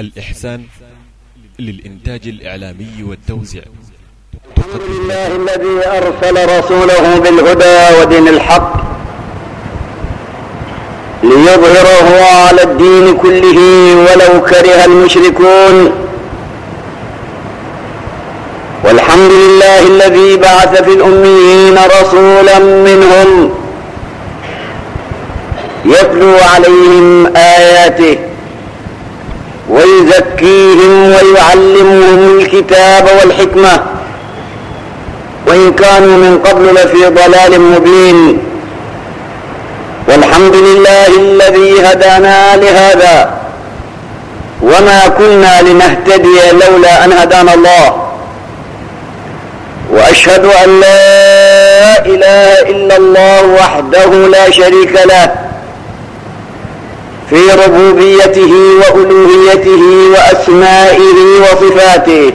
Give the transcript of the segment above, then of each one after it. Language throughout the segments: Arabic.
الإحسان للإنتاج الإعلامي والتوزيع. الحمد لله الذي أرسل رسوله بالهدى ودين الحق ليظهره على الدين كله ولو كره المشركون. والحمد لله الذي بعث في الأميين رسولا منهم يتلو عليهم آياته ويزكيهم ويعلمهم الكتاب والحكمة. وإن كانوا من قبل لفي ضلال مبين. والحمد لله الذي هدانا لهذا. وما كنا لنهتدي لولا أن هدانا الله. وأشهد أن لا إله إلا الله وحده لا شريك له. في ربوبيته وألوهيته وأسمائه وصفاته.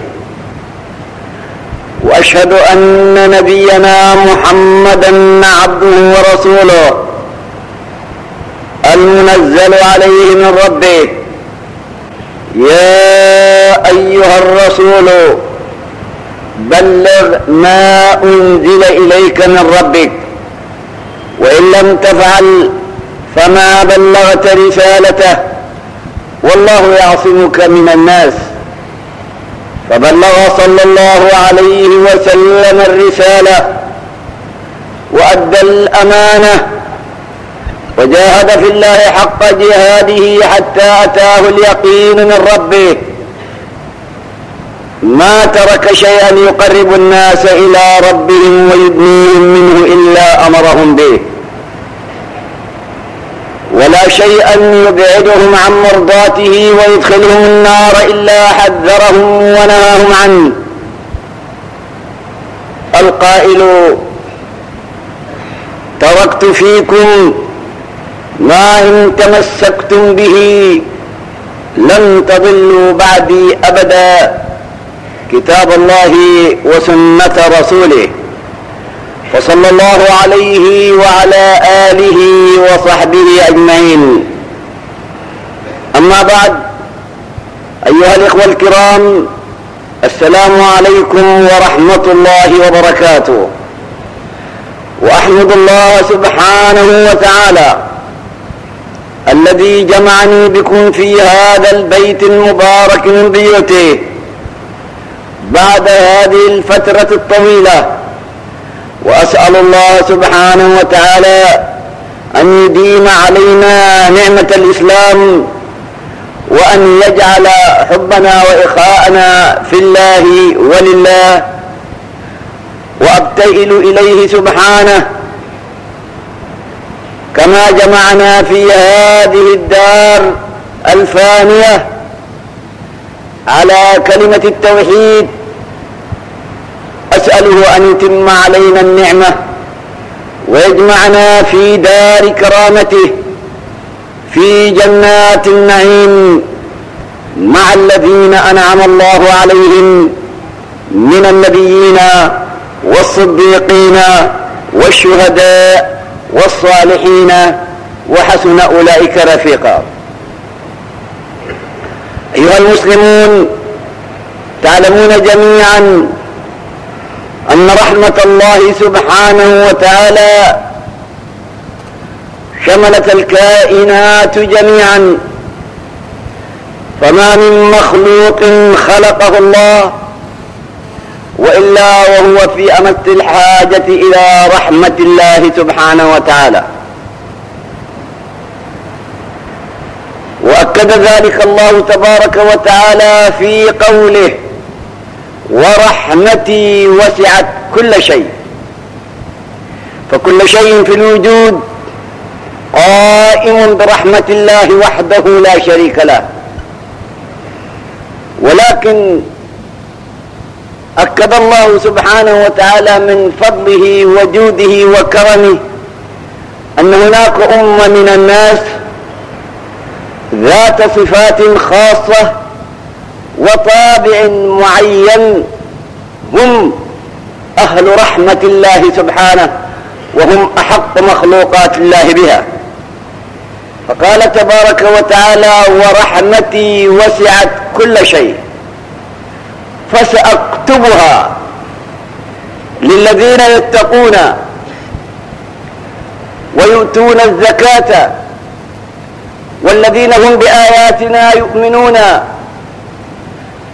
وأشهد أن نبينا محمدا عبده ورسوله المنزل عليه من ربه. يا أيها الرسول بلغ ما أنزل إليك من ربك. وإن لم تفعل فما بلغت رسالته والله يعصمك من الناس فبلغ صلى الله عليه وسلم الرسالة وأدى الأمانة وجاهد في الله حق جهاده حتى أتاه اليقين من ربه ما ترك شيئا يقرب الناس إلى ربهم ويدنيهم منه إلا أمرهم به ولا شيئا يبعدهم عن مرضاته ويدخلهم النار إلا حذرهم ونهاهم عنه. القائل تركت فيكم ما إن تمسكتم به لن تضلوا بعدي أبدا. كتاب الله وسنة رسوله. وصلى الله عليه وعلى آله وصحبه أجمعين. أما بعد أيها الإخوة الكرام السلام عليكم ورحمة الله وبركاته. وأحمد الله سبحانه وتعالى الذي جمعني بكم في هذا البيت المبارك من بيوته بعد هذه الفترة الطويلة. وأسأل الله سبحانه وتعالى أن يديم علينا نعمة الإسلام وأن يجعل حبنا وإخاءنا في الله ولله وأبتهل إليه سبحانه كما جمعنا في هذه الدار الفانية على كلمة التوحيد أسأله أن يتم علينا النعمة ويجمعنا في دار كرامته في جنات النعيم مع الذين أنعم الله عليهم من النبيين والصديقين والشهداء والصالحين وحسن أولئك رفيقا. أيها المسلمون تعلمون جميعا أن رحمة الله سبحانه وتعالى شملت الكائنات جميعا. فما من مخلوق خلقه الله وإلا وهو في أمس الحاجة إلى رحمة الله سبحانه وتعالى. وأكد ذلك الله تبارك وتعالى في قوله ورحمتي وسعت كل شيء. فكل شيء في الوجود قائم برحمة الله وحده لا شريك له. ولكن أكد الله سبحانه وتعالى من فضله وجوده وكرمه أن هناك أمة من الناس ذات صفات خاصة وطابع معين هم أهل رحمة الله سبحانه وهم أحق مخلوقات الله بها. فقال تبارك وتعالى ورحمتي وسعت كل شيء فسأكتبها للذين يتقون ويؤتون الزكاة والذين هم بآياتنا يؤمنون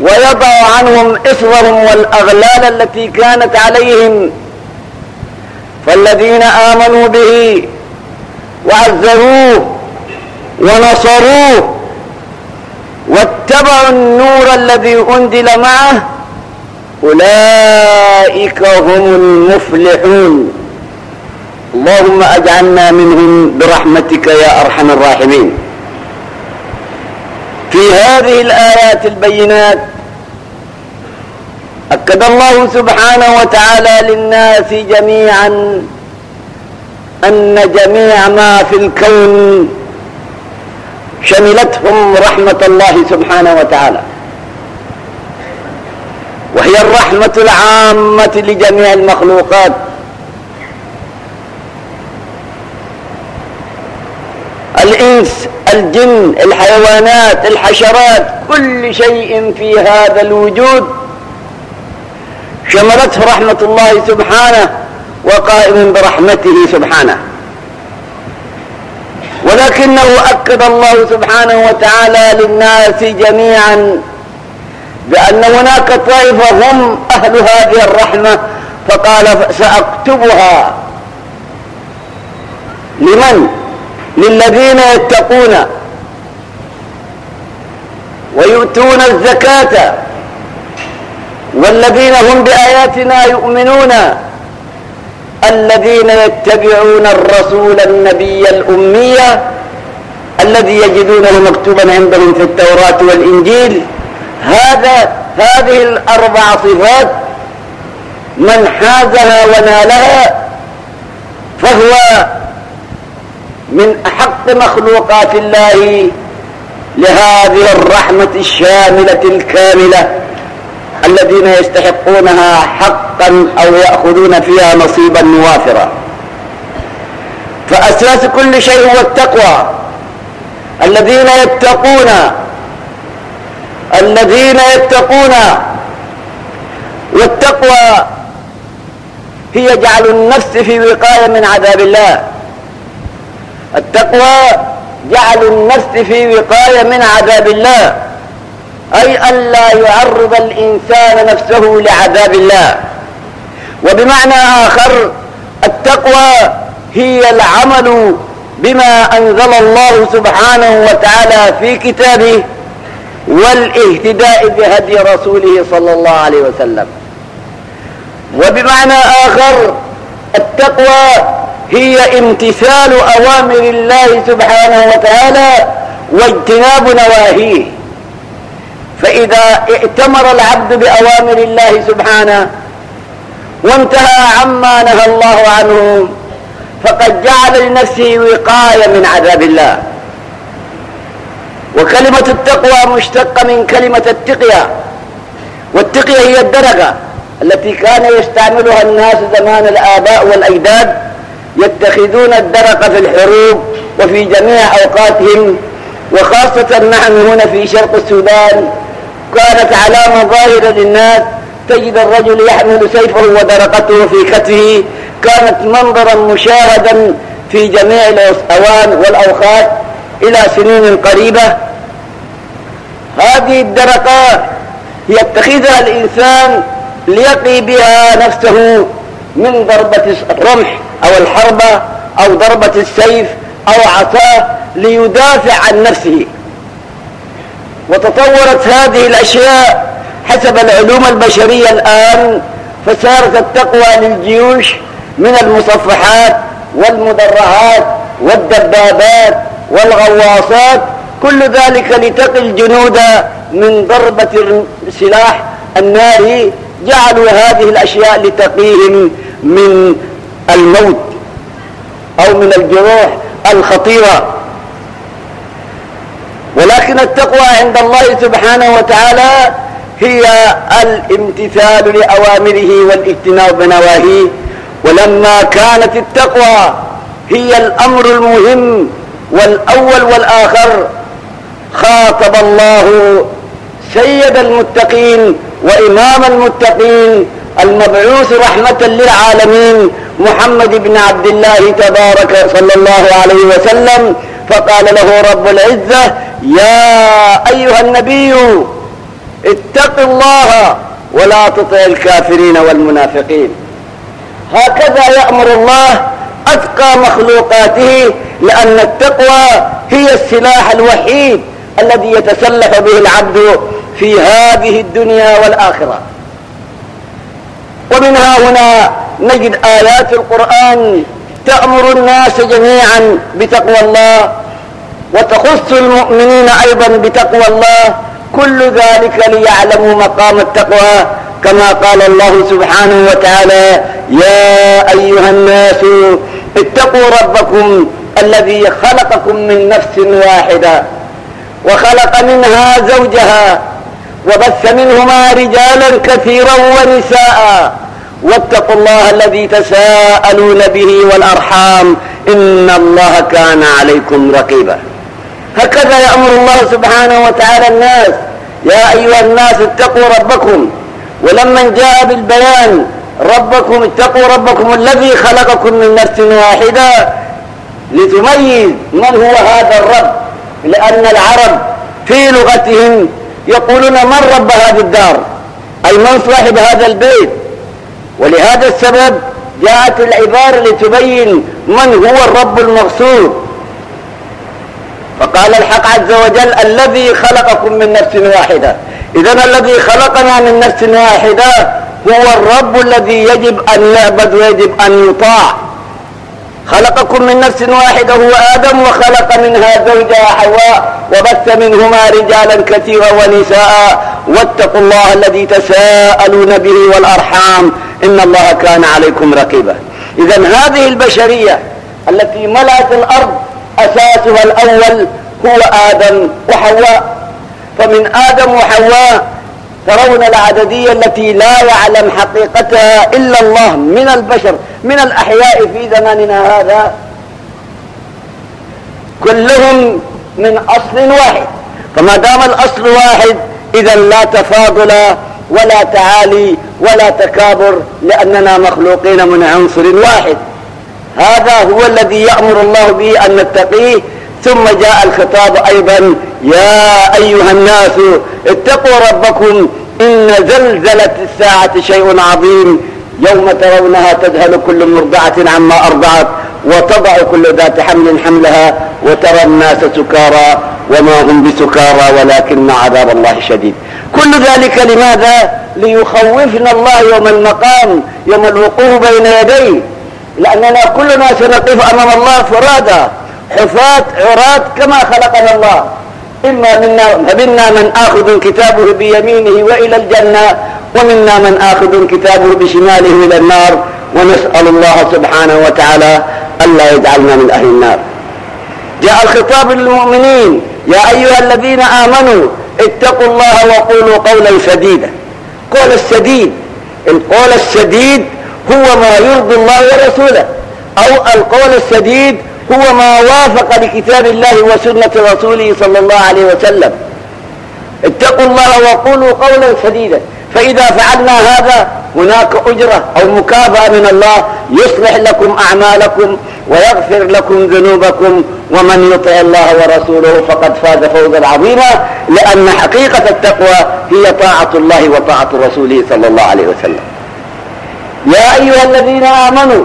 ويضع عنهم إصرهم والأغلال التي كانت عليهم. فالذين آمنوا به وعزروه ونصروه واتبعوا النور الذي أنزل معه أولئك هم المفلحون. اللهم أجعلنا منهم برحمتك يا أرحم الراحمين. في هذه الآيات البينات أكد الله سبحانه وتعالى للناس جميعا أن جميع ما في الكون شملتهم رحمة الله سبحانه وتعالى. وهي الرحمة العامة لجميع المخلوقات. الإنس الجن الحيوانات الحشرات كل شيء في هذا الوجود. شملته رحمة الله سبحانه وقائم برحمته سبحانه. ولكنه أكد الله سبحانه وتعالى للناس جميعا بأن هناك طائفة هم أهل هذه الرحمة فقال سأكتبها. لمن؟ للذين يتقون ويؤتون الزكاة والذين هم بآياتنا يؤمنون الذين يتبعون الرسول النبي الأمية الذي يجدونه مكتوبا عندهم في التوراة والإنجيل. هذا هذه الأربع صفات من حازها ونالها فهو من أحق مخلوقات الله لهذه الرحمة الشاملة الكاملة الذين يستحقونها حقا أو يأخذون فيها نصيبا وافرا فأساس كل شيء هو التقوى. الذين يتقون الذين يتقون. والتقوى هي جعل النفس في وقاية من عذاب الله. التقوى جعل النفس في وقاية من عذاب الله. أي ألا يعرض الإنسان نفسه لعذاب الله. وبمعنى آخر التقوى هي العمل بما أنزل الله سبحانه وتعالى في كتابه والاهتداء بهدي رسوله صلى الله عليه وسلم. وبمعنى آخر التقوى هي امتثال أوامر الله سبحانه وتعالى واجتناب نواهيه. فإذا ائتمر العبد بأوامر الله سبحانه وانتهى عما نهى الله عنه فقد جعل لنفسه وقاية من عذاب الله. وكلمة التقوى مشتقة من كلمة التقية. والتقية هي الدرجة التي كان يستعملها الناس زمان الآباء والأجداد يتخذون الدرق في الحروب وفي جميع أوقاتهم وخاصة نحن هنا في شرق السودان. كانت علامة ظاهرة للناس تجد الرجل يحمل سيفه ودرقته في كتفه. كانت منظرا مشاهدا في جميع الأوان والأوقات إلى سنين قريبة. هذه الدرقات يتخذها الإنسان ليقي بها نفسه. من ضربة الرمح أو الحربة أو ضربة السيف أو عصاه ليدافع عن نفسه. وتطورت هذه الأشياء حسب العلوم البشرية الآن فصارت التقوى للجيوش من المصفحات والمدرعات والدبابات والغواصات كل ذلك لتقي الجنود من ضربة السلاح الناري جعلوا هذه الأشياء لتقيهم من الموت أو من الجروح الخطيرة. ولكن التقوى عند الله سبحانه وتعالى هي الامتثال لأوامره والاجتناب بنواهيه. ولما كانت التقوى هي الأمر المهم والأول والآخر خاطب الله سيد المتقين وإمام المتقين المبعوث رحمة للعالمين محمد بن عبد الله تبارك صلى الله عليه وسلم فقال له رب العزة يا أيها النبي اتق الله ولا تطع الكافرين والمنافقين. هكذا يأمر الله أتقى مخلوقاته لأن التقوى هي السلاح الوحيد الذي يتسلح به العبد في هذه الدنيا والآخرة. ومنها هنا نجد آيات القرآن تأمر الناس جميعا بتقوى الله وتخص المؤمنين أيضا بتقوى الله. كل ذلك ليعلموا مقام التقوى كما قال الله سبحانه وتعالى يا أيها الناس اتقوا ربكم الذي خلقكم من نفس واحدة وخلق منها زوجها وبث منهما رجالا كثيرا ونساء. واتقوا الله الذي تساءلون به والأرحام. إن الله كان عليكم رقيبا. هكذا يأمر الله سبحانه وتعالى الناس. يا أيها الناس اتقوا ربكم. ولما جاء بالبيان ربكم اتقوا ربكم الذي خلقكم من نفس واحدة لتميز من هو هذا الرب. لأن العرب في لغتهم يقولون من رب هذه الدار؟ أي من صاحب هذا البيت؟ ولهذا السبب جاءت العبارة لتبين من هو الرب المقصود. فقال الحق عز وجل الذي خلقكم من نفس واحدة. إذا الذي خلقنا من نفس واحدة هو الرب الذي يجب أن يعبد ويجب أن يطاع. خلقكم من نفس واحدة هو آدم وخلق منها زوجها حواء وبث منهما رجالا كثيرا ونساء. واتقوا الله الذي تساءلون به والأرحام. إن الله كان عليكم رقيبا. إذا هذه البشرية التي ملأت الأرض أساسها الأول هو آدم وحواء. فمن آدم وحواء ترون العددية التي لا يعلم حقيقتها إلا الله من البشر من الأحياء في زماننا هذا. كلهم من أصل واحد. فما دام الأصل واحد إذا لا تفاضل ولا تعالي ولا تكابر لأننا مخلوقين من عنصر واحد. هذا هو الذي يأمر الله به أن نتقيه ثم جاء الخطاب أيضا يا أيها الناس اتقوا ربكم إن زلزلة الساعة شيء عظيم يوم ترونها تذهل كل مرضعة عما أرضعت وتضع كل ذات حمل حملها وترى الناس سكارى وما هم بسكارى ولكن عذاب الله شديد. كل ذلك لماذا؟ ليخوفنا الله يوم المقام يوم الوقوف بين يديه. لأننا كلنا سنقف أمام الله فرادا حفاة عراة كما خلقنا الله. إما منا فمنا من آخذ كتابه بيمينه وإلى الجنة ومنا من آخذ كتابه بشماله إلى النار. ونسأل الله سبحانه وتعالى ألا يجعلنا من أهل النار. جاء الخطاب للمؤمنين يا أيها الذين آمنوا اتقوا الله وقولوا قولا سديدا. قول السديد القول السديد هو ما يرضي الله ورسوله. أو القول السديد هو ما وافق لكتاب الله وسنة رسوله صلى الله عليه وسلم. اتقوا الله وقولوا قولا سديدا. فإذا فعلنا هذا هناك أجرة أو مكافأة من الله. يصلح لكم أعمالكم ويغفر لكم ذنوبكم. ومن يطع الله ورسوله فقد فاز فوزا عظيما. لأن حقيقة التقوى هي طاعة الله وطاعة رسوله صلى الله عليه وسلم. يا أيها الذين آمنوا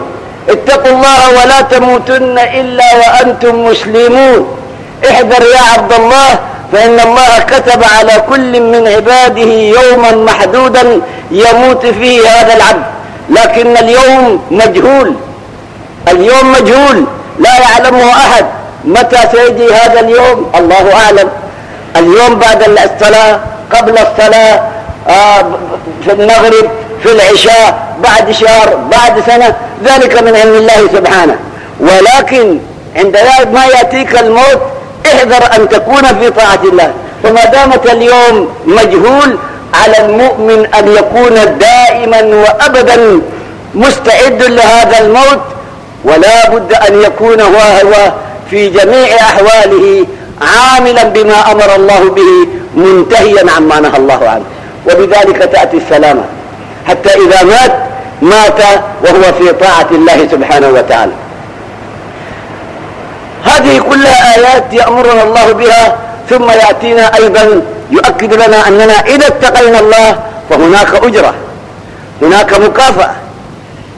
اتقوا الله ولا تموتن إلا وأنتم مسلمون. احذر يا عبد الله فإن الله كتب على كل من عباده يوما محدودا يموت فيه هذا العبد. لكن اليوم مجهول. اليوم مجهول. لا يعلمه أحد. متى سيجي هذا اليوم؟ الله أعلم. اليوم بعد الصلاة قبل الصلاة آه في المغرب في العشاء بعد شهر بعد سنة ذلك من علم الله سبحانه. ولكن عند ما يأتيك الموت احذر أن تكون في طاعة الله. فما دامت اليوم مجهول على المؤمن أن يكون دائما وأبدا مستعد لهذا الموت ولا بد أن يكون هو, هو في جميع أحواله عاملا بما أمر الله به منتهيا عما نهى الله عنه. وبذلك تأتي السلامة. حتى إذا مات مات وهو في طاعة الله سبحانه وتعالى. هذه كلها آيات يأمرنا الله بها ثم يأتينا أيضا يؤكد لنا أننا إذا اتقينا الله فهناك أجرة هناك مكافأة.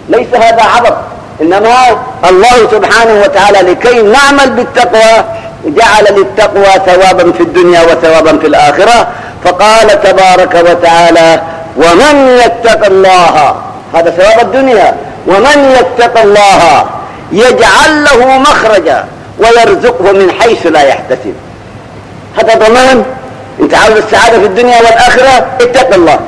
ليس هذا عبط إنما الله سبحانه وتعالى لكي نعمل بالتقوى جعل للتقوى ثوابا في الدنيا وثوابا في الآخرة. فقال تبارك وتعالى ومن يتق الله هذا ثواب الدنيا. ومن يتق الله يجعل له مخرجا ويرزقه من حيث لا يحتسب. هذا ضمان؟ انت عاوز السعادة في الدنيا والآخرة؟ اتق الله.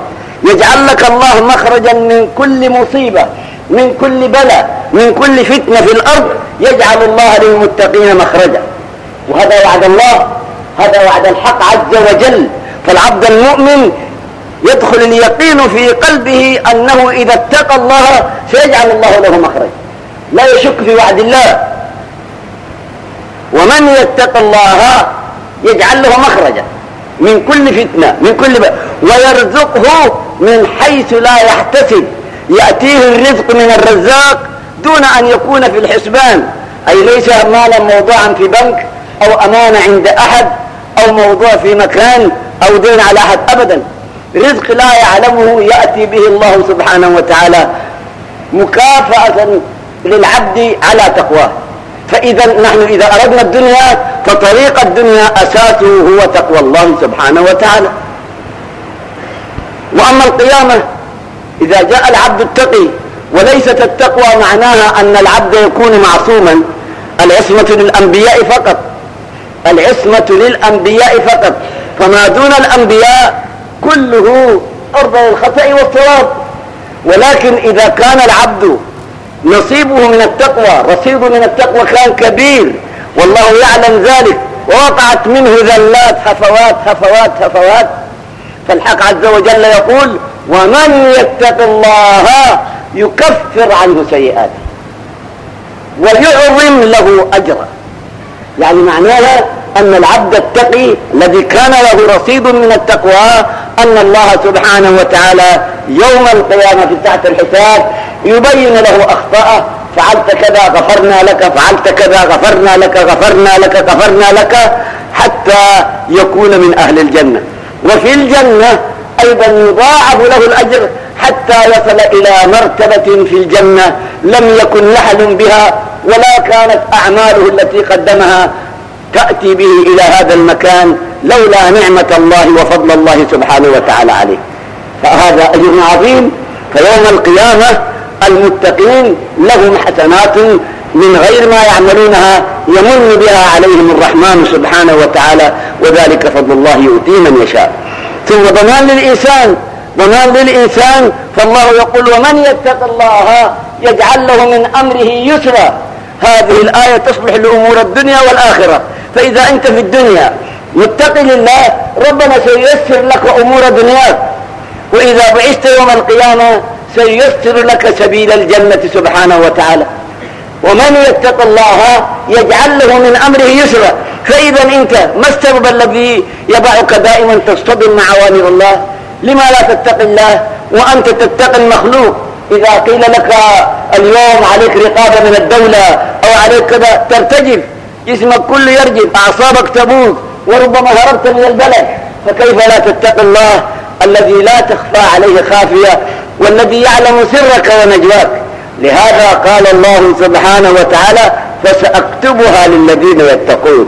يجعل لك الله مخرجا من كل مصيبة من كل بلاء من كل فتنة في الأرض. يجعل الله للمتقين مخرجا. وهذا وعد الله هذا وعد الحق عز وجل. فالعبد المؤمن يدخل اليقين في قلبه أنه إذا اتقى الله سيجعل الله له مخرج لا يشك في وعد الله. ومن يتق الله يجعل له مخرجا. من كل فتنة من كل ب... ويرزقه من حيث لا يحتسب. يأتيه الرزق من الرزاق دون أن يكون في الحسبان. أي ليس مالا موضوعا في بنك أو أمانة عند أحد أو موضوع في مكان أو دين على أحد أبدا. رزق لا يعلمه يأتي به الله سبحانه وتعالى مكافأة للعبد على تقواه. فإذا نحن إذا أردنا الدنيا فطريق الدنيا أساسه هو تقوى الله سبحانه وتعالى. وأما القيامة إذا جاء العبد التقي وليست التقوى معناها أن العبد يكون معصوما العصمة للأنبياء فقط. العصمة للأنبياء فقط. فما دون الأنبياء كله أرض الخطأ والصواب ولكن إذا كان العبد نصيبه من التقوى رصيده من التقوى كان كبير والله يعلم ذلك. ووقعت منه ذلات هفوات هفوات هفوات فالحق عز وجل يقول ومن يتق الله يكفر عنه سيئاته ويعظم له أجرا يعني معناها أن العبد التقي الذي كان له رصيد من التقوى أن الله سبحانه وتعالى يوم القيامة ساعة الحساب يبين له أخطاءه فعلت كذا غفرنا لك فعلت كذا غفرنا لك غفرنا لك غفرنا لك حتى يكون من أهل الجنة. وفي الجنة أيضا يضاعف له الأجر حتى يصل إلى مرتبة في الجنة لم يكن لحل بها ولا كانت أعماله التي قدمها تأتي به إلى هذا المكان لولا نعمة الله وفضل الله سبحانه وتعالى عليه. فهذا أجر عظيم فيوم القيامة المتقين لهم حسنات من غير ما يعملونها يمن بها عليهم الرحمن سبحانه وتعالى وذلك فضل الله يؤتيه من يشاء. ثم ضمان للإنسان ضمان للإنسان فالله يقول ومن يتق الله يجعل له من أمره يسرا. هذه الآية تصلح لأمور الدنيا والآخرة. فإذا أنت في الدنيا متق لله ربنا سييسر لك أمور دنياك. وإذا بعثت يوم القيامة سييسر لك سبيل الجنة سبحانه وتعالى. ومن يتق الله يجعل له من أمره يسرا. فإذا أنت ما السبب الذي يضعك دائما تصطدم مع أوامر الله؟ لما لا تتق الله وأنت تتقي المخلوق؟ إذا قيل لك اليوم عليك رقابة من الدولة أو عليك كذا ترتجف. جسمك كله يرجف أعصابك تموت وربما هربت من البلد. فكيف لا تتقي الله الذي لا تخفى عليه خافية والذي يعلم سرك ونجواك؟ لهذا قال الله سبحانه وتعالى فسأكتبها للذين يتقون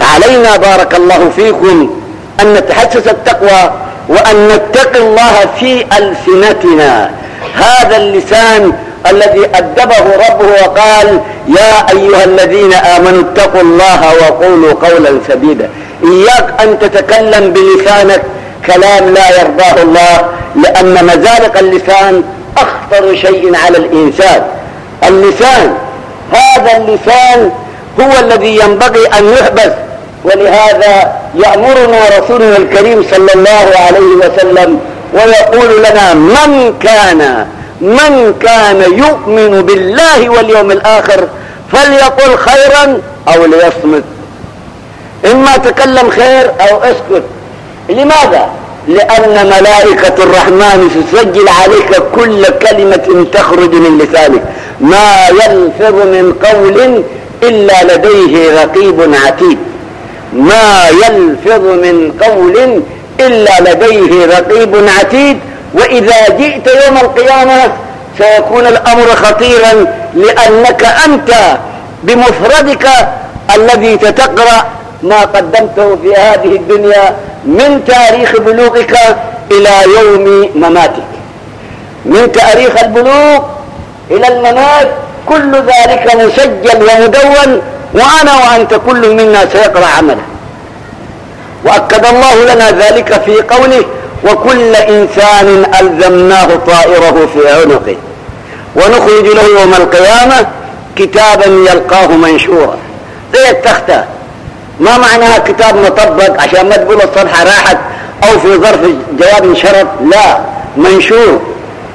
فعلينا بارك الله فيكم أن نتحسس التقوى وأن نتقي الله في ألسنتنا. هذا اللسان الذي أدبه ربه وقال يا أيها الذين آمنوا اتقوا الله وقولوا قولا سديدا. إياك أن تتكلم بلسانك. كلام لا يرضاه الله لأن مزالق اللسان أخطر شيء على الإنسان. اللسان هذا اللسان هو الذي ينبغي أن يحبس ولهذا يأمرنا رسولنا الكريم صلى الله عليه وسلم ويقول لنا من كان من كان يؤمن بالله واليوم الآخر فليقل خيرا أو ليصمت. إما تكلم خير أو أسكت. لماذا؟ لأن ملائكة الرحمن تسجل عليك كل كلمة تخرج من لسانك. ما يلفظ من قول إلا لديه رقيب عتيد. ما يلفظ من قول إلا لديه رقيب عتيد وإذا جئت يوم القيامة سيكون الأمر خطيرا لأنك أنت بمفردك الذي تتقرأ ما قدمته في هذه الدنيا من تاريخ بلوغك إلى يوم مماتك. من تاريخ البلوغ إلى الممات كل ذلك مسجل ومدون وأنا وأنت كل منا سيقرأ عمله وأكد الله لنا ذلك في قوله وكل إنسان ألزمناه طائره في عنقه. ونخرج له يوم القيامة كتابا يلقاه منشورا. زي التختة ما معناها كتاب مطبق؟ عشان ما تقول الصفحة راحت أو في ظرف جواب شرط لا منشور.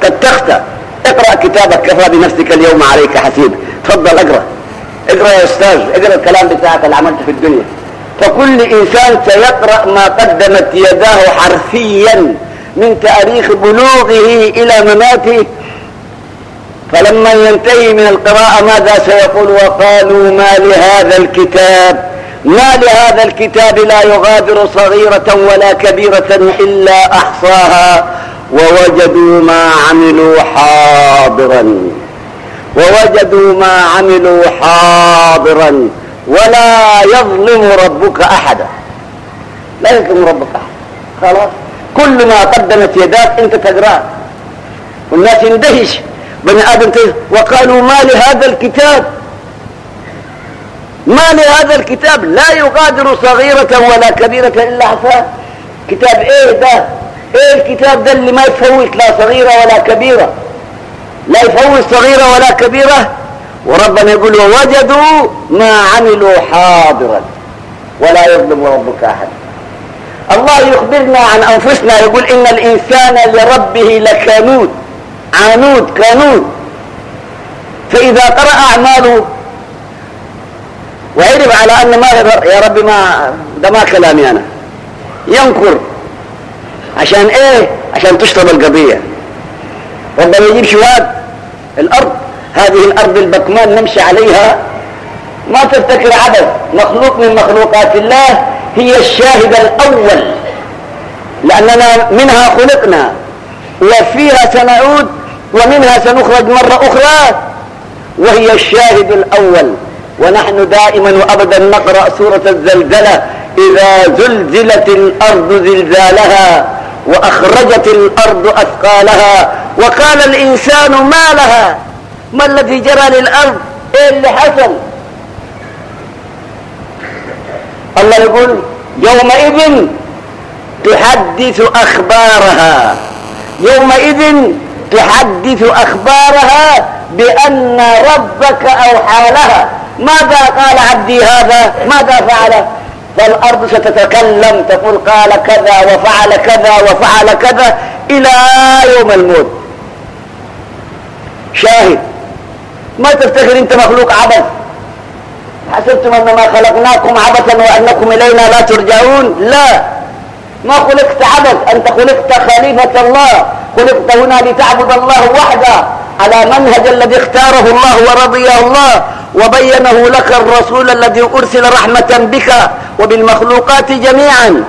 كالتختة اقرأ كتابك كفى بنفسك اليوم عليك حسيب. تفضل اقرأ. اقرأ يا أستاذ اقرأ الكلام بتاعك اللي عملته في الدنيا. فكل إنسان سيقرأ ما قدمت يداه حرفيا من تاريخ بلوغه إلى مماته. فلما ينتهي من القراءة ماذا سيقول؟ وقالوا ما لهذا الكتاب؟ ما لهذا الكتاب لا يغادر صغيرة ولا كبيرة إلا أحصاها. ووجدوا ما عملوا حاضرا. ووجدوا ما عملوا حاضرا. ولا يظلم ربك أحدا. لا يظلم ربك أحد. خلاص. كل ما قدمت يداك أنت تقراه والناس يندهش بني آدم وقالوا ما لهذا الكتاب؟ ما لهذا الكتاب؟ لا يغادر صغيرة ولا كبيرة إلا حصاه كتاب إيه ده؟ إيه الكتاب ده اللي ما يفوت لا صغيرة ولا كبيرة؟ لا يفوت صغيرة ولا كبيرة؟ وربنا يقول ووجدوا ما عملوا حاضرا. ولا يظلم ربك أحد. الله يخبرنا عن أنفسنا يقول إن الإنسان لربه لكانود عنود كانود فإذا قرأ أعماله وعرف على أن ما يا ربي ما ده ما كلامي أنا. ينكر. عشان إيه؟ عشان تشطب القضية. ربنا يجيب شواد الأرض. هذه الأرض البكمان نمشي عليها. ما تفتكر عبث مخلوق من مخلوقات الله هي الشاهد الأول. لأننا منها خلقنا وفيها سنعود ومنها سنخرج مرة أخرى وهي الشاهد الأول. ونحن دائما وابدا نقرأ سورة الزلزلة إذا زلزلت الأرض زلزالها وأخرجت الأرض أثقالها وقال الإنسان ما لها؟ ما الذي جرى للأرض؟ إيه اللي حصل؟ الله يقول يومئذ تحدث أخبارها. يومئذ تحدث أخبارها بأن ربك أوحى لها. ماذا قال عبدي هذا؟ ماذا فعل؟ فالارض ستتكلم تقول قال كذا وفعل كذا وفعل كذا إلى يوم الموت. شاهد. ما تفتكر انت مخلوق عبث حسبتم انما خلقناكم عبثا وانكم الينا لا ترجعون. لا. ما خلقت عبث انت خلقت خليفة الله. خلقت هنا لتعبد الله وحده على منهج الذي اختاره الله ورضيه الله. وبينه لك الرسول الذي أرسل رحمة بك وبالمخلوقات جميعا.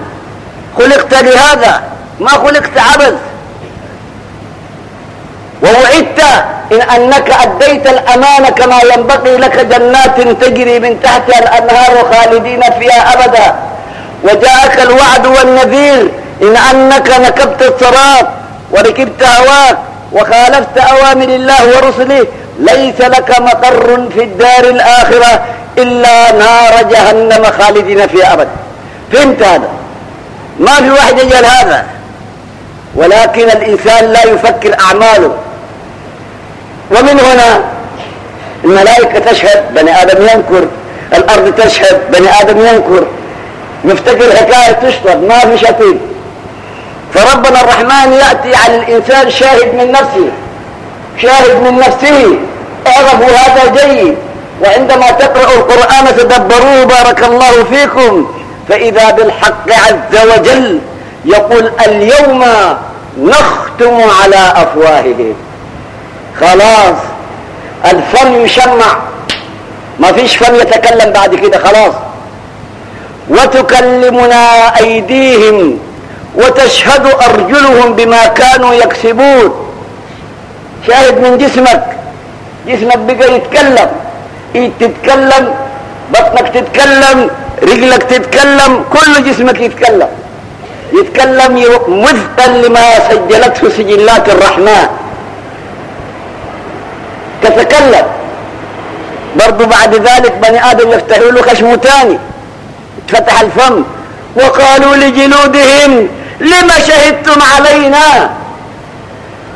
خلقت لهذا. ما خلقت عبث. ووعدت إن أنك أديت الأمانة كما ينبغي لك جنات تجري من تحتها الأنهار خالدين فيها أبدا. وجاءك الوعد والنذير إن أنك نكبت الصراط وركبت هواك وخالفت أوامر الله ورسله. ليس لك مقر في الدار الآخرة إلا نار جهنم خالدين فيها أبدا. فهمت هذا؟ ما في واحد يجعل هذا. ولكن الإنسان لا يفكر أعماله. ومن هنا الملائكة تشهد بني آدم ينكر الأرض تشهد بني آدم ينكر. نفتكر حكاية تشطب ما في شتيب فربنا الرحمن يأتي على الإنسان شاهد من نفسه شاهد من نفسه. اعرفوا هذا جيد. وعندما تقرأوا القرآن تدبروه بارك الله فيكم. فإذا بالحق عز وجل يقول اليوم نختم على أفواههم. خلاص. الفم يشمع. ما فيش فم يتكلم بعد كده خلاص. وتكلمنا أيديهم وتشهد أرجلهم بما كانوا يكسبون. شاهد من جسمك. جسمك بقى يتكلم. إيد تتكلم بطنك تتكلم رجلك تتكلم كل جسمك يتكلم. يتكلم وفقا لما سجلته سجلات الرحمن. تتكلم. برضو بعد ذلك بني آدم يفتحوا له خشم تاني. فتح الفم. وقالوا لجلودهم لما شهدتم علينا؟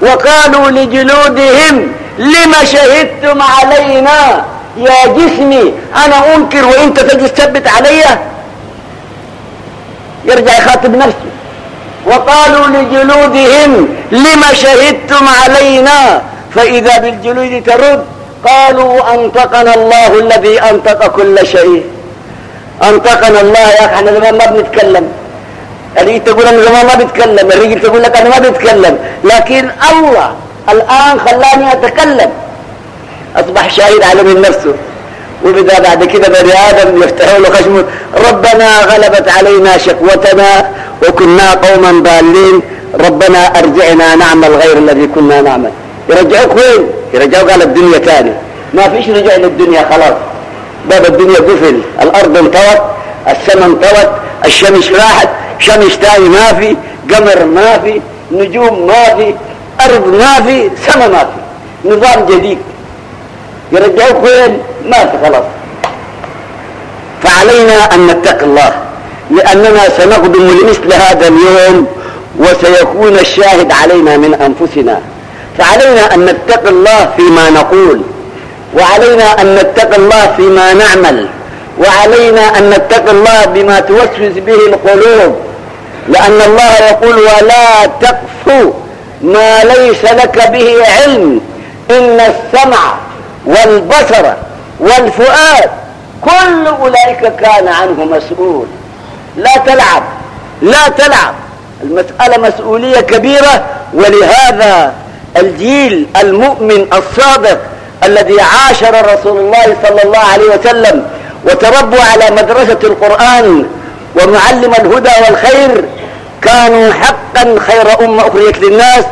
وقالوا لجلودهم لما شهدتم علينا؟ يا جسمي أنا أنكر وانت تجي تثبت عليا يرجع يخاطب نفسه. وقالوا لجلودهم لما شهدتم علينا؟ فإذا بالجلود ترد قالوا أنطقنا الله الذي أنطق كل شيء. أنطقنا الله يا أخي إحنا زمان ما بنتكلم. الرجل تقول أنا زمان ما بتكلم الرجل تقول لك أنا ما بتكلم لكن الله الآن خلاني أتكلم. أصبح شاهد على من نفسه وبدا بعد كده بني آدم يفتحوا له خشمه ربنا غلبت علينا شقوتنا وكنا قوما ضالين. ربنا أرجعنا نعمل غير الذي كنا نعمل. يرجعوك وين؟ يرجعوك على الدنيا تاني. ما فيش رجع للدنيا خلاص. باب الدنيا قفل الأرض انطوت السماء انطوت الشمس راحت شمس تاني ما في قمر ما في نجوم ما في أرض ما في سماء ما في. نظام جديد. يرجعوك وين؟ ما في خلاص. فعلينا أن نتقي الله لأننا سنقدم لمثل هذا اليوم وسيكون الشاهد علينا من أنفسنا. فعلينا أن نتقي الله فيما نقول وعلينا أن نتقي الله فيما نعمل وعلينا أن نتقي الله بما توسوس به القلوب لأن الله يقول ولا تقف ما ليس لك به علم إن السمع والبصر والفؤاد كل أولئك كان عنه مسؤول. لا تلعب لا تلعب المسألة مسؤولية كبيرة ولهذا الجيل المؤمن الصادق الذي عاشر رسول الله صلى الله عليه وسلم وتربوا على مدرسة القرآن ومعلم الهدى والخير كانوا حقا خير أمة أخرجت للناس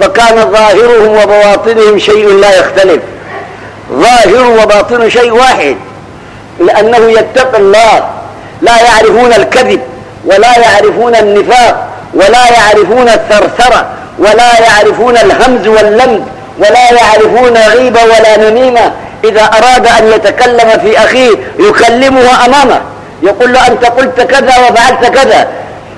فكان ظاهرهم وبواطنهم شيء لا يختلف. ظاهر وباطن شيء واحد لأنه يتقي الله لا يعرفون الكذب ولا يعرفون النفاق. ولا يعرفون الثرثرة ولا يعرفون الهمز واللمز ولا يعرفون غيبة ولا نميمة. إذا أراد أن يتكلم في أخيه يكلمه أمامه. يقول له أنت قلت كذا وفعلت كذا.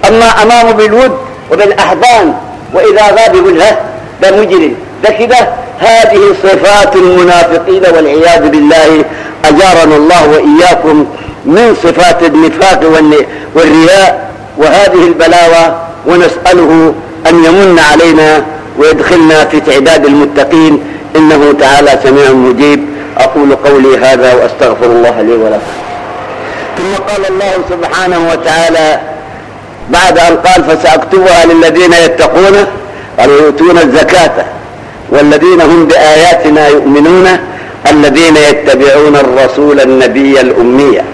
أما أمامه بالود وبالأحضان وإذا غاب يقول ها ده مجرم ده كده. هذه صفات المنافقين والعياذ بالله. أجارنا الله وإياكم من صفات النفاق والرياء. وهذه البلاوة ونسأله أن يمن علينا ويدخلنا في تعداد المتقين. إنه تعالى سميع مجيب. أقول قولي هذا وأستغفر الله لي ولكم. ثم قال الله سبحانه وتعالى بعد أن قال فسأكتبها للذين يتقون قالوا يؤتون الزكاة والذين هم بآياتنا يؤمنون الذين يتبعون الرسول النبي الأمية.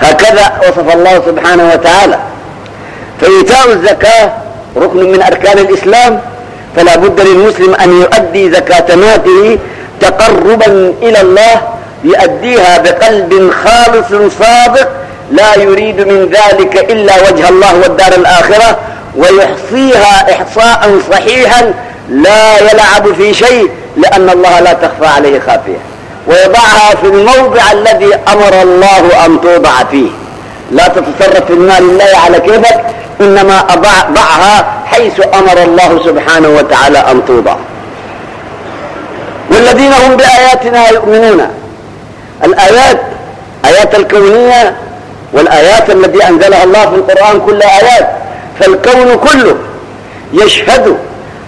هكذا وصف الله سبحانه وتعالى. فإيتاء الزكاة ركن من أركان الإسلام فلا بد للمسلم أن يؤدي زكاة ماته تقربا إلى الله يؤديها بقلب خالص صادق لا يريد من ذلك إلا وجه الله والدار الآخرة ويحصيها إحصاء صحيحا لا يلعب في شيء لأن الله لا تخفى عليه خافية. ويضعها في الموضع الذي أمر الله أن توضع فيه. لا تتصرف في المال الله على كيفك. إنما ضعها حيث أمر الله سبحانه وتعالى أن توضع. والذين هم بآياتنا يؤمنون. الآيات آيات الكونية والآيات التي أنزلها الله في القرآن كلها آيات. فالكون كله يشهد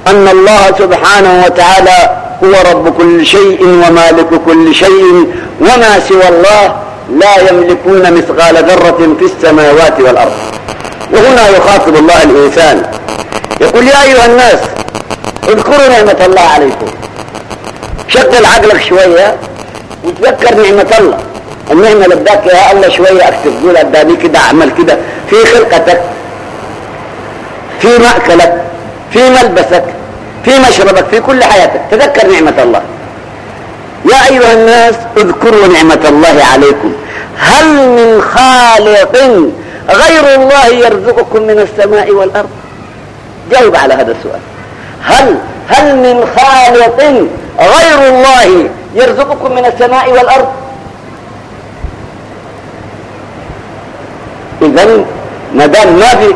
أن الله سبحانه وتعالى هو رب كل شيء ومالك كل شيء وما سوى الله لا يملكون مثقال ذرة في السماوات والأرض. وهنا يخاطب الله الإنسان. يقول يا أيها الناس اذكروا نعمة الله عليكم. شغل عقلك شوية وتذكر نعمة الله. النعمة اللي اداك يا الله شوية أكتب قول اداني كده أعمل كده. في خلقتك في مأكلك في ملبسك في مشربك في كل حياتك. تذكر نعمة الله. يا أيها الناس اذكروا نعمة الله عليكم. هل من خالق غير الله يرزقكم من السماء والأرض. جاوب على هذا السؤال. هل هل من خالق غير الله يرزقكم من السماء والأرض؟ إذا ما دام ما في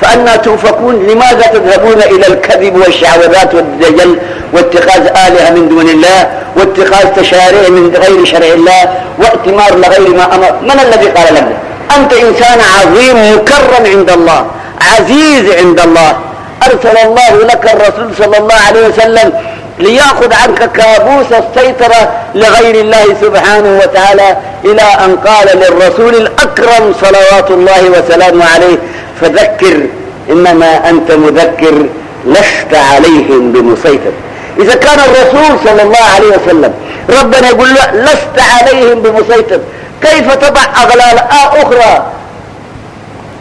فأنا توفكون لماذا تذهبون إلى الكذب والشعوذات والدجل واتخاذ آلهة من دون الله واتخاذ تشاريع من غير شرع الله واتمار لغير ما أمر؟ من الذي قال لك أنت إنسان عظيم مكرم عند الله عزيز عند الله. أرسل الله لك الرسول صلى الله عليه وسلم ليأخذ عنك كابوس السيطرة لغير الله سبحانه وتعالى إلى أن قال للرسول الأكرم صلوات الله وسلامه عليه فذكر إنما أنت مذكر لست عليهم بمسيطر. إذا كان الرسول صلى الله عليه وسلم ربنا يقول له لست عليهم بمسيطر. كيف تضع أغلال أخرى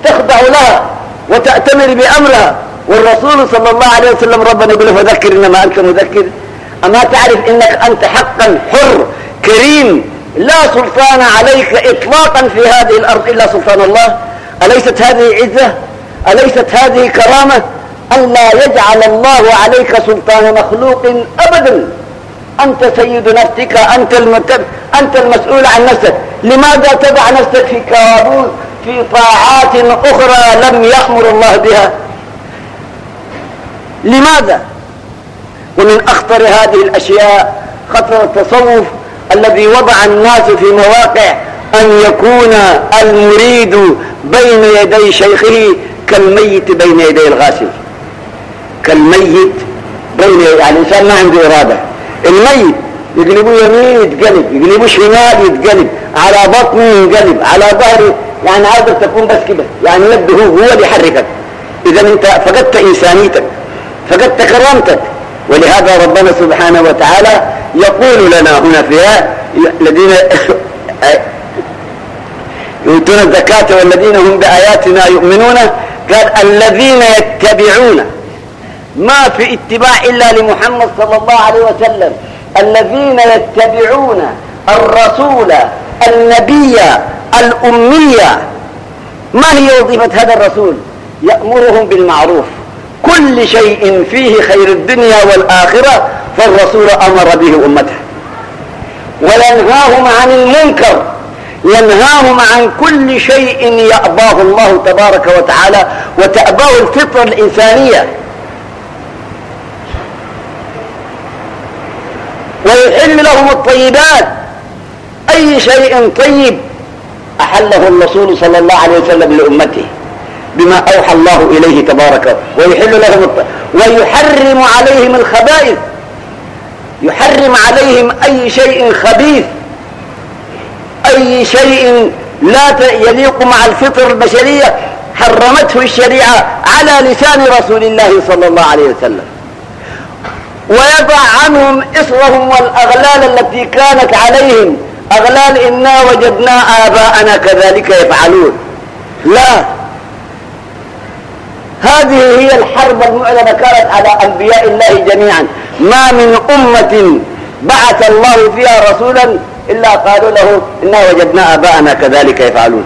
تخضع لها وتأتمر بأمرها؟ والرسول صلى الله عليه وسلم ربنا يقول فذكر إنما أنت مذكر. أما تعرف إنك أنت حقا حر كريم لا سلطان عليك إطلاقا في هذه الأرض إلا سلطان الله. أليست هذه عزة؟ أليست هذه كرامة؟ أن لا يجعل الله عليك سلطان مخلوق أبدا. أنت سيد نفسك أنت. أنت المسؤول عن نفسك. لماذا تضع نفسك في كابوس في طاعات أخرى لم يأمر الله بها؟ لماذا؟ ومن أخطر هذه الأشياء خطر التصوف الذي وضع الناس في مواقع أن يكون المريد بين يدي شيخه كالميت بين يدي الغاسل. كالميت بين يعني الإنسان ما عنده إرادة. الميت يقلبوا يمين يتقلب يقلبوا شمال يتقلب على بطنه ينقلب على ظهره يعني عاوزك تكون بس كده يعني يده هو هو اللي يحركك. إذا أنت فقدت إنسانيتك فقدت كرامتك. ولهذا ربنا سبحانه وتعالى يقول لنا هنا فيها الذين يؤتون الزكاة والذين هم بآياتنا يؤمنون قال الذين يتبعون ما في اتباع إلا لمحمد صلى الله عليه وسلم. الذين يتبعون الرسول النبي الأمية. ما هي وظيفة هذا الرسول؟ يأمرهم بالمعروف. كل شيء فيه خير الدنيا والآخرة فالرسول أمر به أمته. وينهاهم عن المنكر ينهاهم عن كل شيء يأباه الله تبارك وتعالى وتأباه الفطر الإنسانية. ويحل لهم الطيبات. أي شيء طيب أحله الرسول صلى الله عليه وسلم لأمته بما أوحى الله إليه تبارك ويحل لهم. ويحرم عليهم الخبائث. يحرم عليهم أي شيء خبيث. أي شيء لا يليق مع الفطر البشرية. حرمته الشريعة على لسان رسول الله صلى الله عليه وسلم. ويضع عنهم إصرهم والأغلال التي كانت عليهم. أغلال إنا وجدنا آباءنا كذلك يفعلون. لا. هذه هي الحرب المعلنة كانت على أنبياء الله جميعا. ما من أمة بعث الله فيها رسولا إلا قالوا له إنا وجدنا آباءنا كذلك يفعلون.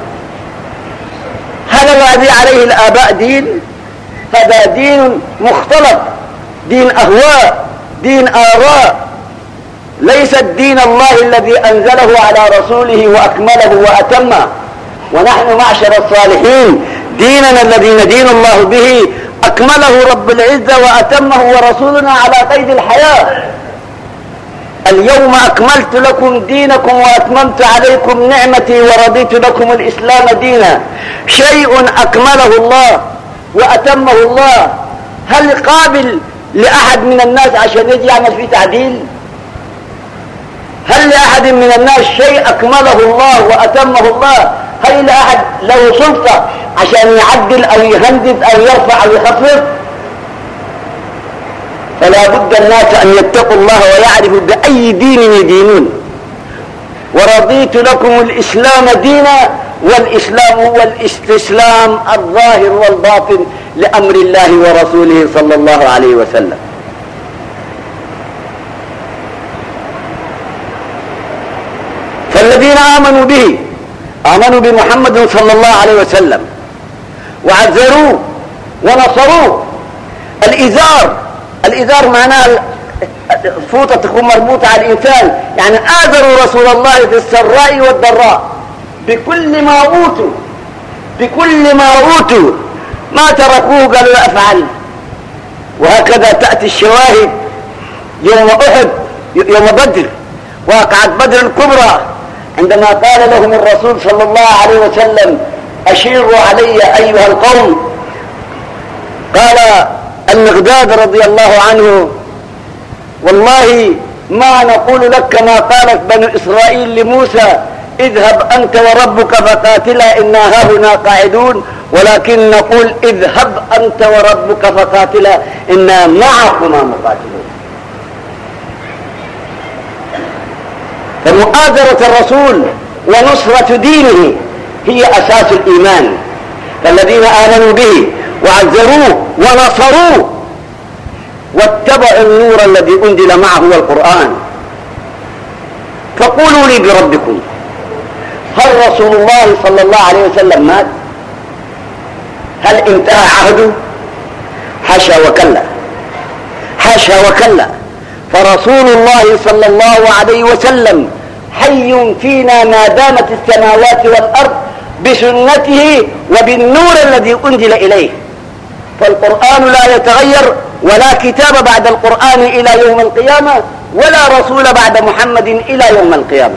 هذا الذي عليه الآباء دين؟ هذا دين مختلط دين أهواء. دين آراء. ليس الدين الله الذي أنزله على رسوله وأكمله وأتمه ونحن معشر الصالحين. ديننا الذي ندين الله به أكمله رب العزة وأتمه ورسولنا على قيد الحياة. اليوم أكملت لكم دينكم وأتممت عليكم نعمتي ورضيت لكم الإسلام دينا. شيء أكمله الله وأتمه الله. هل قابل لأحد من الناس عشان يجي يعمل فيه تعديل؟ هل لأحد من الناس شيء أكمله الله وأتمه الله؟ هل لأحد له سلطة عشان يعدل أو يهندد أو يرفع أو يخفض فلا بد الناس أن يتقوا الله ويعرفوا بأي دين يدينون. ورضيت لكم الإسلام دينا والإسلام هو الاستسلام الظاهر والباطن. لأمر الله ورسوله صلى الله عليه وسلم. فالذين آمنوا به آمنوا بمحمد صلى الله عليه وسلم وعزروه ونصروه. الإزار الإزار معناه فوطة تكون مربوطة على الإنسان يعني آذروا رسول الله في السراء والضراء. بكل ما أوتوا بكل ما أوتوا. ما تركوه قالوا أفعل. وهكذا تأتي الشواهد يوم أحد يوم بدر واقعة بدر الكبرى عندما قال لهم الرسول صلى الله عليه وسلم أشيروا علي أيها القوم. قال المغداد رضي الله عنه والله ما نقول لك كما قالت بنو إسرائيل لموسى اذهب أنت وربك فقاتلا إنا هاهنا قاعدون. ولكن نقول اذهب أنت وربك فقاتلا إنا معكما مقاتلون. فمؤازرة الرسول ونصرة دينه هي أساس الإيمان. فالذين آمنوا به وعزروه ونصروه واتبعوا النور الذي أنزل معه القرآن. فقولوا لي بربكم هل رسول الله صلى الله عليه وسلم مات؟ هل انتهى عهده حاشا وكلا. حاشا وكلا. فرسول الله صلى الله عليه وسلم حي فينا ما دامت السماوات والأرض بسنته وبالنور الذي أنزل إليه. فالقرآن لا يتغير ولا كتاب بعد القرآن إلى يوم القيامة ولا رسول بعد محمد إلى يوم القيامة.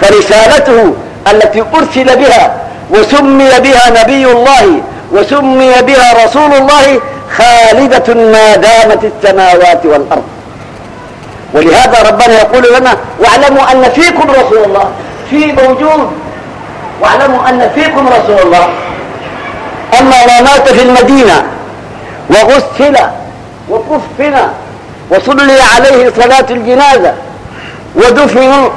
فرسالته التي أرسل بها وسمي بها نبي الله وسمي بها رسول الله خالدة ما دامت السماوات والأرض. ولهذا ربنا يقول لنا واعلموا أن فيكم رسول الله في موجود. واعلموا أن فيكم رسول الله أما ما مات في المدينة وغسل وكفن وصلي عليه صلاة الجنازة ودفن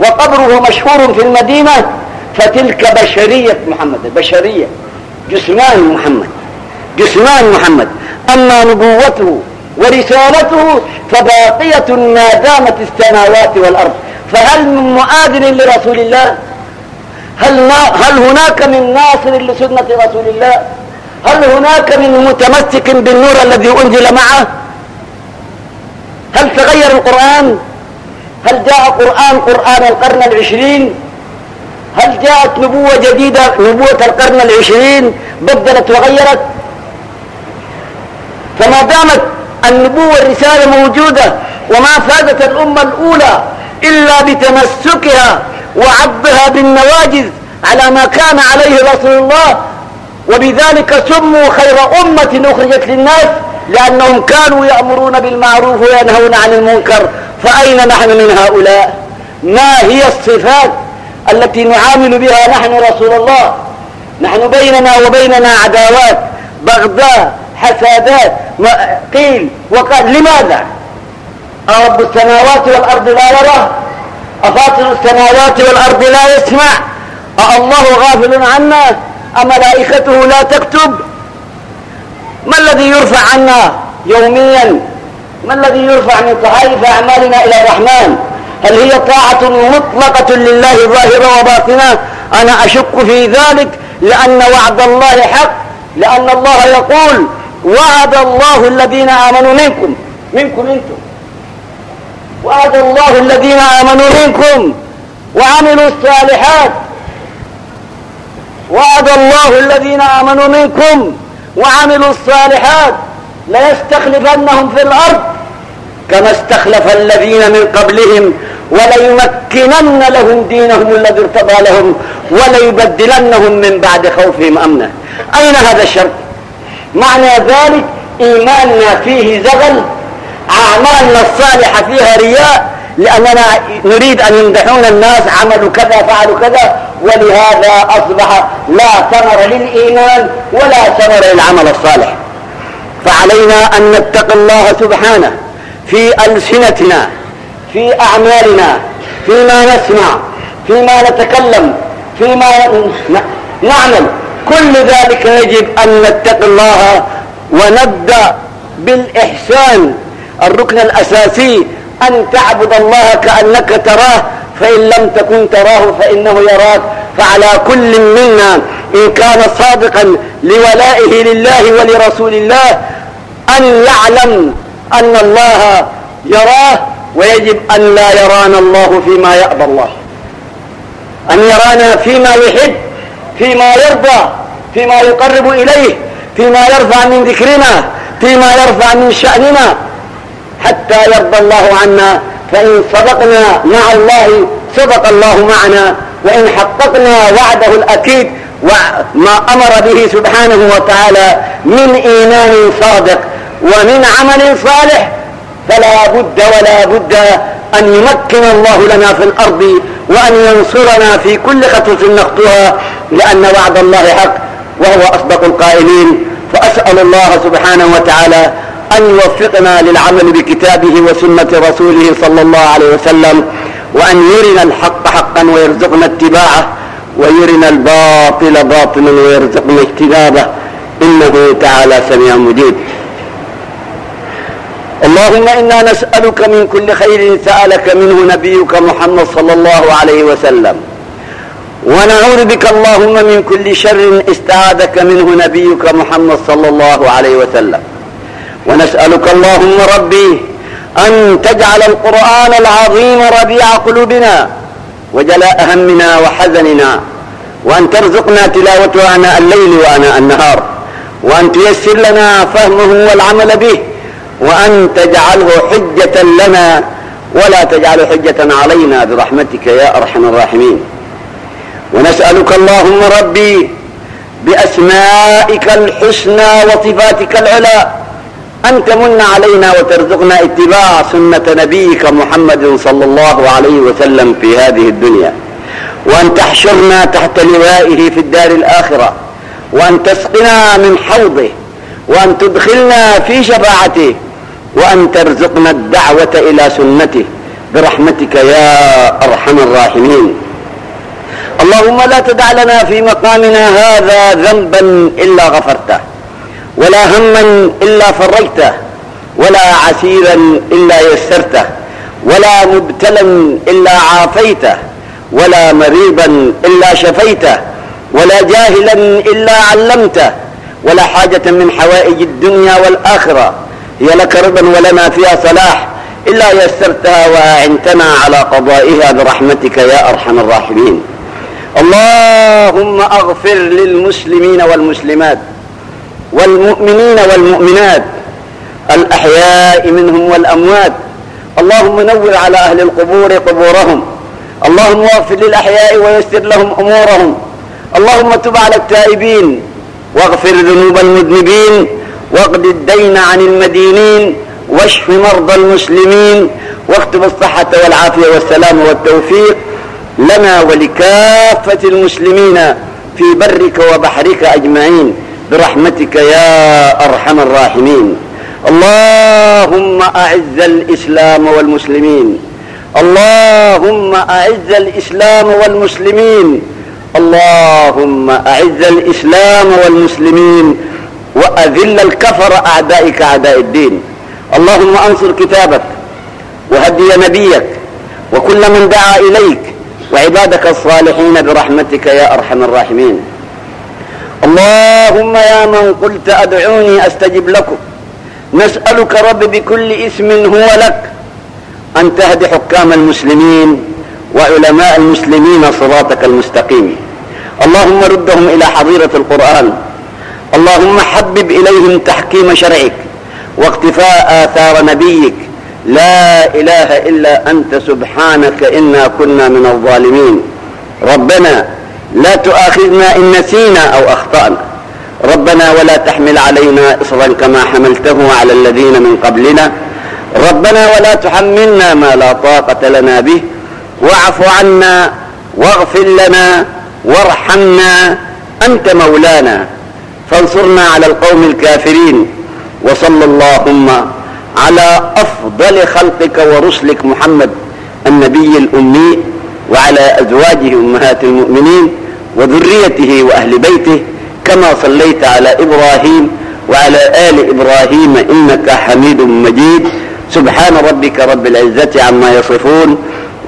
وقبره مشهور في المدينة فتلك بشرية محمد بشرية جسمان محمد جسمان محمد. أما نبوته ورسالته فباقية ما دامت السماوات والأرض. فهل من مؤذن لرسول الله؟ هل, هل هناك من ناصر لسنة رسول الله؟ هل هناك من متمسك بالنور الذي أنزل معه؟ هل تغير القرآن؟ هل جاء قرآن قرآن القرن العشرين؟ هل جاءت نبوة جديدة نبوة القرن العشرين بدلت وغيرت؟ فما دامت النبوة الرسالة موجودة وما فازت الأمة الأولى إلا بتمسكها وعضها بالنواجذ على ما كان عليه رسول الله وبذلك سموا خير أمة أخرجت للناس لأنهم كانوا يأمرون بالمعروف وينهون عن المنكر فأين نحن من هؤلاء؟ ما هي الصفات؟ التي نعامل بها نحن رسول الله. نحن بيننا وبيننا عداوات بغضاء حسادات قيل وقال لماذا؟ أرب السماوات والأرض لا يراه أفاطر السماوات والأرض لا يسمع أالله غافل عنا أملائكته لا تكتب؟ ما الذي يرفع عنا يوميا؟ ما الذي يرفع من صحائف أعمالنا إلى الرحمن؟ هل هي طاعة مطلقة لله ظاهرة وباطنة؟ أنا أشك في ذلك لأن وعد الله حق لأن الله يقول وعد الله الذين آمنوا منكم. منكم أنتم. وعد الله الذين آمنوا منكم وعملوا الصالحات. وعد الله الذين آمنوا منكم وعملوا الصالحات. ليستخلفنهم في الأرض كما استخلف الذين من قبلهم وليمكنن لهم دينهم الذي ارتضى لهم وليبدلنهم من بعد خوفهم أمنا. أين هذا الشرط؟ معنى ذلك إيماننا فيه زغل أعمالنا الصالحة فيها رياء لأننا نريد أن يمدحون الناس عملوا كذا فعلوا كذا ولهذا أصبح لا ثمر للإيمان ولا ثمر للعمل الصالح. فعلينا أن نتقي الله سبحانه. في ألسنتنا في أعمالنا فيما نسمع فيما نتكلم فيما نعمل. كل ذلك يجب أن نتقي الله ونبدأ بالإحسان. الركن الأساسي أن تعبد الله كأنك تراه فإن لم تكن تراه فإنه يراك. فعلى كل منا إن كان صادقا لولائه لله ولرسول الله أن يعلم أن الله يراه ويجب أن لا يرانا الله فيما يأبى الله. أن يرانا فيما يحب فيما يرضى فيما يقرب إليه فيما يرفع من ذكرنا فيما يرفع من شأننا. حتى يرضى الله عنا فإن صدقنا مع الله صدق الله معنا. وإن حققنا وعده الأكيد وما أمر به سبحانه وتعالى من إيمان صادق. ومن عمل صالح فلا بد ولا بد أن يمكن الله لنا في الأرض وأن ينصرنا في كل خطوة نخطوها لأن وعد الله حق وهو أصدق القائلين. فأسأل الله سبحانه وتعالى أن يوفقنا للعمل بكتابه وسنة رسوله صلى الله عليه وسلم وأن يرنا الحق حقا ويرزقنا اتباعه ويرنا الباطل باطلا ويرزقنا اجتنابه. إنه تعالى سميع مجيد اللهم إنا نسألك من كل خير سألك منه نبيك محمد صلى الله عليه وسلم. ونعوذ بك اللهم من كل شر استعاذك منه نبيك محمد صلى الله عليه وسلم. ونسألك اللهم ربي أن تجعل القرآن العظيم ربيع قلوبنا وجلاء همنا وحزننا وأن ترزقنا تلاوته آناء الليل وآناء النهار وأن تيسر لنا فهمه والعمل به وأن تجعله حجة لنا ولا تجعل حجة علينا برحمتك يا أرحم الراحمين. ونسألك اللهم ربي بأسمائك الحسنى وصفاتك العلى أن تمن علينا وترزقنا اتباع سنة نبيك محمد صلى الله عليه وسلم في هذه الدنيا. وأن تحشرنا تحت لوائه في الدار الآخرة. وأن تسقنا من حوضه. وأن تدخلنا في شفاعته. وأن ترزقنا الدعوة إلى سنته. برحمتك يا أرحم الراحمين. اللهم لا تدع لنا في مقامنا هذا ذنبا إلا غفرته ولا هما إلا فرجته ولا عسيرا إلا يسرته ولا مبتلا إلا عافيته ولا مريضا إلا شفيته ولا جاهلا إلا علمته ولا حاجة من حوائج الدنيا والآخرة. هي لك رضا ولنا فيها صلاح. إلا يسرتها وأعنتنا على قضائها برحمتك يا أرحم الراحمين. اللهم أغفر للمسلمين والمسلمات والمؤمنين والمؤمنات الأحياء منهم والأموات. اللهم نور على أهل القبور قبورهم. اللهم اغفر للأحياء ويسر لهم أمورهم. اللهم تب على التائبين واغفر ذنوب المذنبين. واقض الدين عن المدينين واشف مرضى المسلمين واكتب الصحة والعافية والسلام والتوفيق لنا ولكافة المسلمين في برك وبحرك أجمعين. برحمتك يا أرحم الراحمين. اللهم أعز الإسلام والمسلمين. اللهم أعز الإسلام والمسلمين. اللهم أعز الإسلام والمسلمين. وأذل الكفر أعدائك أعداء الدين. اللهم أنصر كتابك وهدي نبيك وكل من دعا إليك وعبادك الصالحين برحمتك يا أرحم الراحمين. اللهم يا من قلت أدعوني أستجب لكم. نسألك رب بكل اسم هو لك. أن تهدي حكام المسلمين وعلماء المسلمين صراطك المستقيم. اللهم ردهم إلى حظيرة القرآن. اللهم حبب إليهم تحكيم شرعك واقتفاء آثار نبيك. لا إله إلا أنت سبحانك إنا كنا من الظالمين. ربنا لا تؤاخذنا إن نسينا أو أخطأنا. ربنا ولا تحمل علينا إصرا كما حملته على الذين من قبلنا. ربنا ولا تحملنا ما لا طاقة لنا به. واعف عنا واغفر لنا وارحمنا. أنت مولانا. فانصرنا على القوم الكافرين. وصلى اللهم على أفضل خلقك ورسلك محمد النبي الأمي وعلى أزواجه أمهات المؤمنين وذريته وأهل بيته كما صليت على إبراهيم وعلى آل إبراهيم إنك حميد مجيد. سبحان ربك رب العزة عما يصفون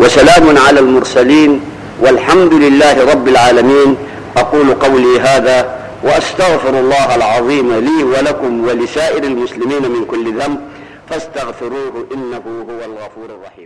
وسلام على المرسلين والحمد لله رب العالمين. أقول قولي هذا وأستغفر الله العظيم لي ولكم ولسائر المسلمين من كل ذنب فاستغفروه إنه هو الغفور الرحيم.